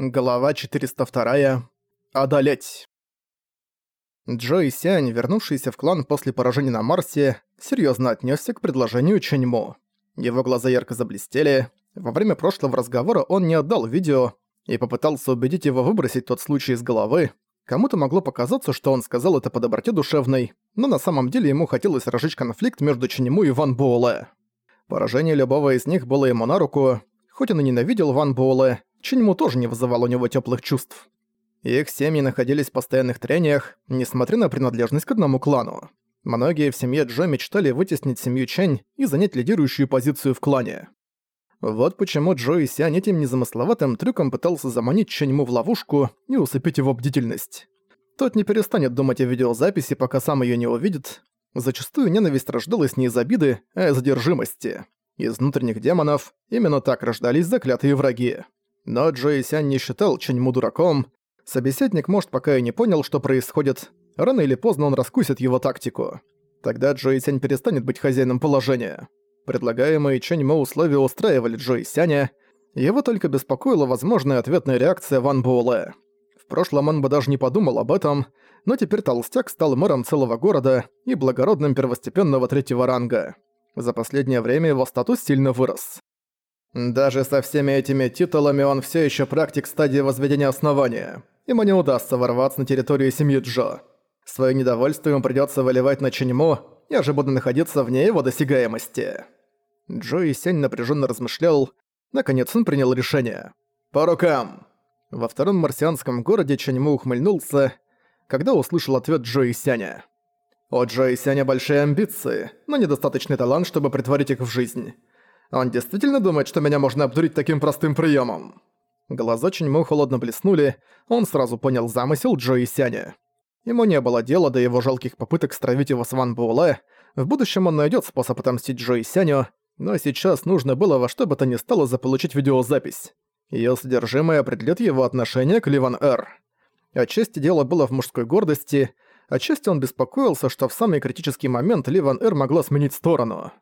Глава 402. Одолеть. Джо и Сянь, вернувшийся в клан после поражения на Марсе, серьезно отнесся к предложению Ченьмо. Его глаза ярко заблестели. Во время прошлого разговора он не отдал видео и попытался убедить его выбросить тот случай из головы. Кому-то могло показаться, что он сказал это по доброте душевной, но на самом деле ему хотелось разжечь конфликт между Ченьму и Ван Буэлэ. Поражение любого из них было ему на руку, хоть он и ненавидел Ван Буэлэ, Чиньму тоже не вызывал у него теплых чувств. Их семьи находились в постоянных трениях, несмотря на принадлежность к одному клану. Многие в семье Джо мечтали вытеснить семью Чэнь и занять лидирующую позицию в клане. Вот почему Джо и Сянь этим незамысловатым трюком пытался заманить Чэньму в ловушку и усыпить его бдительность. Тот не перестанет думать о видеозаписи, пока сам ее не увидит. Зачастую ненависть рождалась не из обиды, а из одержимости. Из внутренних демонов именно так рождались заклятые враги. Но Джои Сянь не считал Ченьму дураком. Собеседник, может, пока и не понял, что происходит. Рано или поздно он раскусит его тактику. Тогда Джои Сянь перестанет быть хозяином положения. Предлагаемые Ченьму условия устраивали Джои Сяня. Его только беспокоила возможная ответная реакция Ван Буэлэ. В прошлом он бы даже не подумал об этом, но теперь толстяк стал мэром целого города и благородным первостепенного третьего ранга. За последнее время его статус сильно вырос. Даже со всеми этими титулами он все еще практик стадии возведения основания. Ему не удастся ворваться на территорию семьи Джо. Своё недовольство ему придётся выливать на Чиньму, я же буду находиться вне его досягаемости. Джо и Сень напряженно размышлял. Наконец он принял решение. «По рукам!» Во втором марсианском городе Чаньму ухмыльнулся, когда услышал ответ Джо и Сяня. «У Джо и Сяня большие амбиции, но недостаточный талант, чтобы притворить их в жизнь. Он действительно думает, что меня можно обдурить таким простым приемом? Глаза Ченьму холодно блеснули, он сразу понял замысел Джо и Сяня. Ему не было дела до его жалких попыток стравить его с Ван Буэлэ, в будущем он найдет способ отомстить Джо и Сяню, но сейчас нужно было во что бы то ни стало заполучить видеозапись. Её содержимое определит его отношение к Ливан Эр. Отчасти дело было в мужской гордости, отчасти он беспокоился, что в самый критический момент Ливан Эр могла сменить сторону.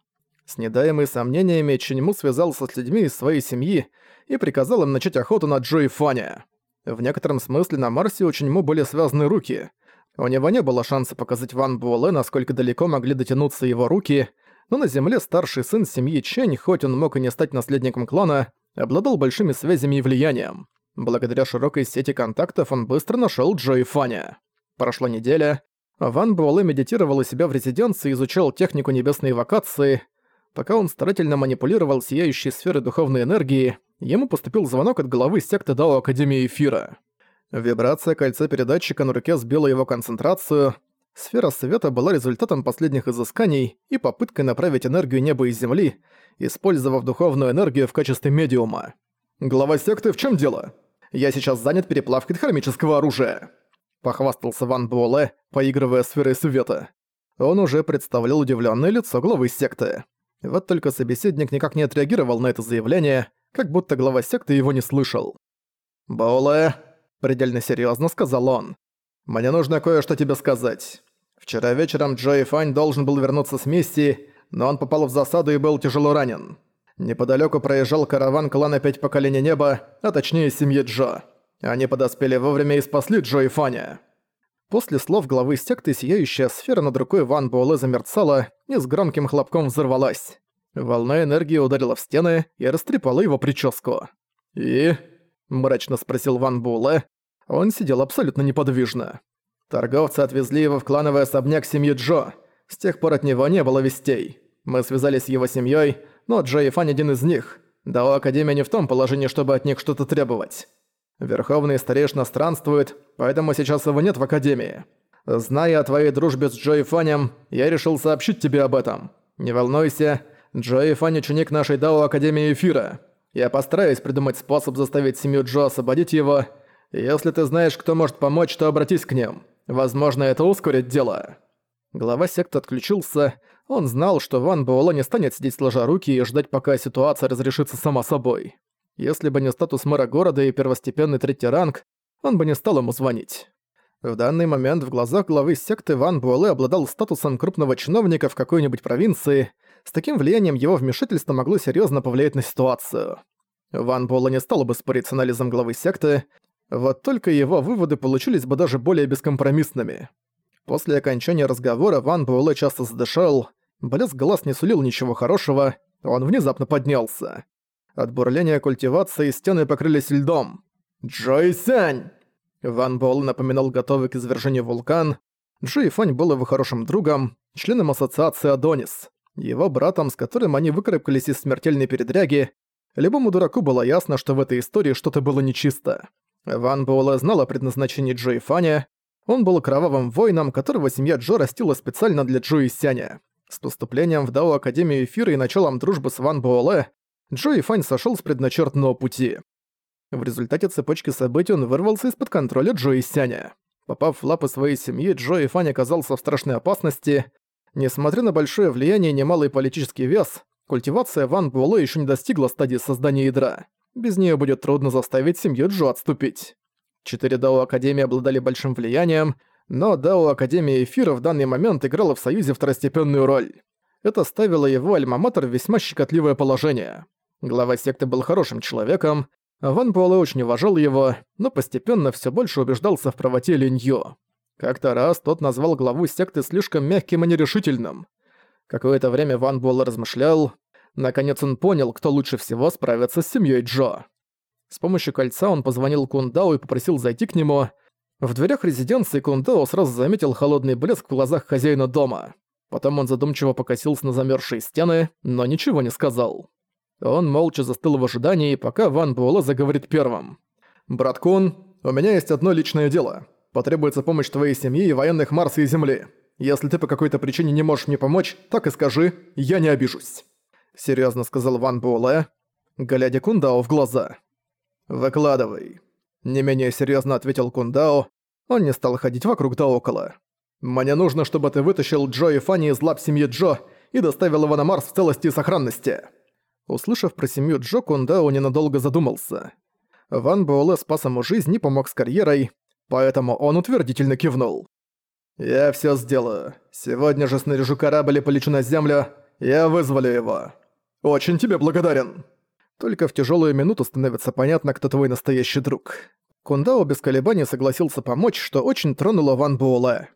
С недаемой сомнениями Чиньму связался с людьми из своей семьи и приказал им начать охоту на Джо и Фаня. В некотором смысле на Марсе у Чиньму были связаны руки. У него не было шанса показать Ван Буэлэ, насколько далеко могли дотянуться его руки, но на Земле старший сын семьи Чэнь, хоть он мог и не стать наследником клана, обладал большими связями и влиянием. Благодаря широкой сети контактов он быстро нашел Джо и Фаня. Прошла неделя. Ван Буэлэ медитировал у себя в резиденции и изучал технику небесной эвокации – Пока он старательно манипулировал сияющей сферой духовной энергии, ему поступил звонок от главы секты Дао Академии Эфира. Вибрация кольца передатчика на руке сбила его концентрацию. Сфера света была результатом последних изысканий и попыткой направить энергию неба и земли, использовав духовную энергию в качестве медиума. «Глава секты, в чем дело? Я сейчас занят переплавкой хромического оружия!» Похвастался Ван Буэлэ, поигрывая сферой света. Он уже представлял удивленное лицо главы секты. Вот только собеседник никак не отреагировал на это заявление, как будто глава секты его не слышал. «Боулэ», — предельно серьезно сказал он, — «мне нужно кое-что тебе сказать. Вчера вечером Джо Фань должен был вернуться с миссии, но он попал в засаду и был тяжело ранен. Неподалеку проезжал караван клана «Пять поколений неба», а точнее семьи Джо. Они подоспели вовремя и спасли Джо и Фаня. После слов главы секты сияющая сфера над рукой Ван Буэлэ замерцала и с громким хлопком взорвалась. Волна энергии ударила в стены и растрепала его прическу. «И?» – мрачно спросил Ван Буэлэ. Он сидел абсолютно неподвижно. Торговцы отвезли его в клановый особняк семьи Джо. С тех пор от него не было вестей. Мы связались с его семьей, но Джо и Фань один из них. Дао Академия не в том положении, чтобы от них что-то требовать. Верховный старейшина странствует, поэтому сейчас его нет в Академии. Зная о твоей дружбе с Джо Фанем, я решил сообщить тебе об этом. Не волнуйся, Джо Фань ученик нашей Дао Академии Эфира. Я постараюсь придумать способ заставить семью Джо освободить его. Если ты знаешь, кто может помочь, то обратись к ним. Возможно, это ускорит дело». Глава секты отключился. Он знал, что Ван Буэлло не станет сидеть сложа руки и ждать, пока ситуация разрешится сама собой. Если бы не статус мэра города и первостепенный третий ранг, он бы не стал ему звонить. В данный момент в глазах главы секты Ван Буэлэ обладал статусом крупного чиновника в какой-нибудь провинции, с таким влиянием его вмешательство могло серьезно повлиять на ситуацию. Ван Буэлэ не стал бы спорить с анализом главы секты, вот только его выводы получились бы даже более бескомпромиссными. После окончания разговора Ван Буэлэ часто задышал, блеск глаз не сулил ничего хорошего, он внезапно поднялся. От бурления культивации стены покрылись льдом. «Джой Сянь!» Ван Буэлэ напоминал готовый к извержению вулкан. Джой Фань был его хорошим другом, членом ассоциации Адонис, его братом, с которым они выкарабкались из смертельной передряги. Любому дураку было ясно, что в этой истории что-то было нечисто. Ван Буэлэ знал о предназначении Джо и Фаня. Он был кровавым воином, которого семья Джо растила специально для Джо и Сяня. С поступлением в Дао Академию Эфира и началом дружбы с Ван Буэлэ, Джо и Фань сошел с предначертанного пути. В результате цепочки событий он вырвался из-под контроля Джо и Сяня. Попав в лапы своей семьи, Джо и Фань оказался в страшной опасности. Несмотря на большое влияние и немалый политический вес, культивация Ван Буэлэ еще не достигла стадии создания ядра. Без нее будет трудно заставить семью Джо отступить. Четыре Дао Академии обладали большим влиянием, но Дао Академия Эфира в данный момент играла в Союзе второстепенную роль. Это ставило его альма-матер в весьма щекотливое положение. Глава секты был хорошим человеком, Ван Буэлэ очень уважал его, но постепенно все больше убеждался в правоте Линьё. Как-то раз тот назвал главу секты слишком мягким и нерешительным. Какое-то время Ван Буэлэ размышлял, Наконец он понял, кто лучше всего справится с семьей Джо. С помощью кольца он позвонил Кундао и попросил зайти к нему. В дверях резиденции Кундао сразу заметил холодный блеск в глазах хозяина дома. Потом он задумчиво покосился на замерзшие стены, но ничего не сказал. Он молча застыл в ожидании, пока Ван Буэлэ заговорит первым. «Брат Кун, у меня есть одно личное дело. Потребуется помощь твоей семьи и военных Марса и Земли. Если ты по какой-то причине не можешь мне помочь, так и скажи, я не обижусь» серьезно сказал Ван Буэлэ, глядя Кундао в глаза. «Выкладывай». Не менее серьезно ответил Кундао, он не стал ходить вокруг да около. «Мне нужно, чтобы ты вытащил Джо и Фанни из лап семьи Джо и доставил его на Марс в целости и сохранности». Услышав про семью Джо, Кундао ненадолго задумался. Ван Буэлэ спас ему жизнь и помог с карьерой, поэтому он утвердительно кивнул. «Я всё сделаю. Сегодня же снаряжу корабль и полечу на Землю. Я вызволю его. Очень тебе благодарен. Только в тяжелую минуту становится понятно, кто твой настоящий друг. Кундао без колебаний согласился помочь, что очень тронуло Ван Буэлэ.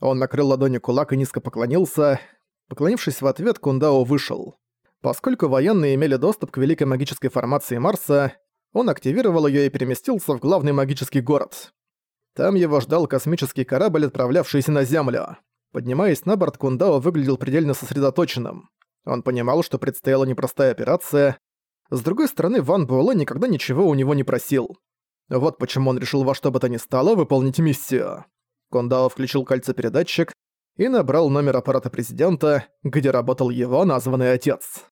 Он накрыл ладонью кулак и низко поклонился. Поклонившись в ответ, Кундао вышел. Поскольку военные имели доступ к великой магической формации Марса, он активировал ее и переместился в главный магический город. Там его ждал космический корабль, отправлявшийся на Землю. Поднимаясь на борт, Кундао выглядел предельно сосредоточенным. Он понимал, что предстояла непростая операция. С другой стороны, Ван Буэлэ никогда ничего у него не просил. Вот почему он решил во что бы то ни стало выполнить миссию. Кондао включил кольцепередатчик и набрал номер аппарата президента, где работал его названный отец.